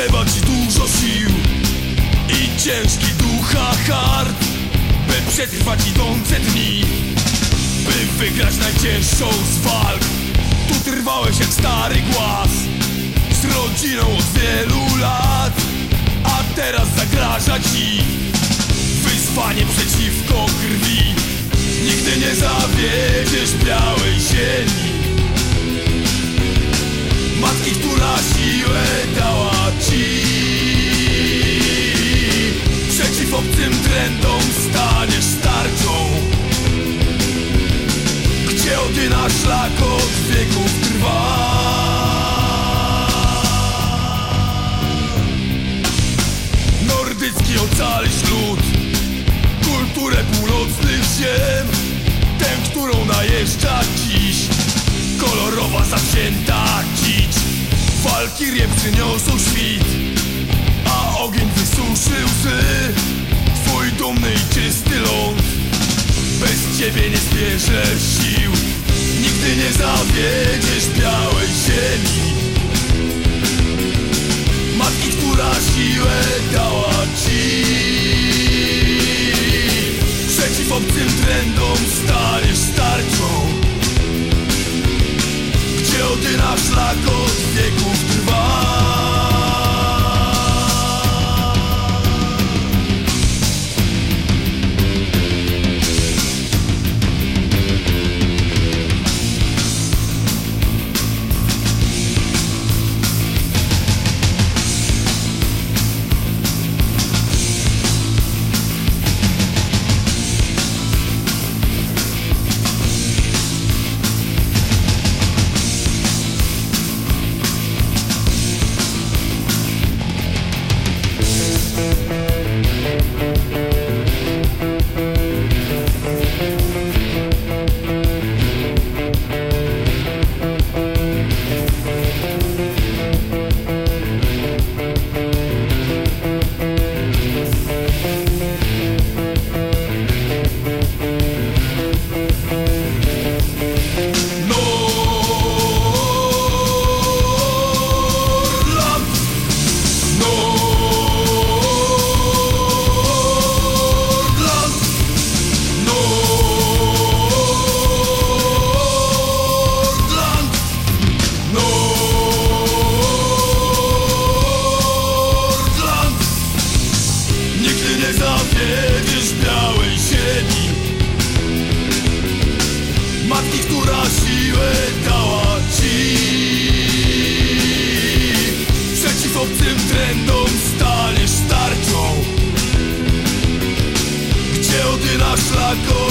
Potrzeba ci dużo sił i ciężki ducha hard By przetrwać idące dni By wygrać najcięższą z walk. Tu trwałeś jak stary głaz Z rodziną od wielu lat A teraz zagraża ci Wyzwanie przeciwko krwi. Nigdy nie zawiedziesz białej ziemi trendom staniesz starczą. Gdzie odyna szlak od wieków trwa? Nordycki ocalisz lud Kulturę północnych ziem. Tę, którą najeżdża dziś Kolorowa zawzięta dzicz Walkirie przyniosą świt A ogień wysuszy łzy czysty ląd. Bez ciebie nie zbierzesz sił. Nigdy nie zawiedziesz białej ziemi. Matki, która siłę dała ci. Przeciw obcym trendom staniesz starczą. Gdzie odyna szlak od wieków trwa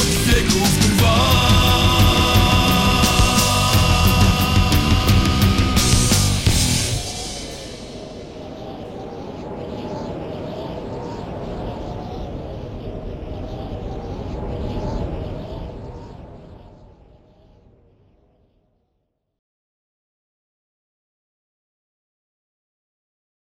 Sick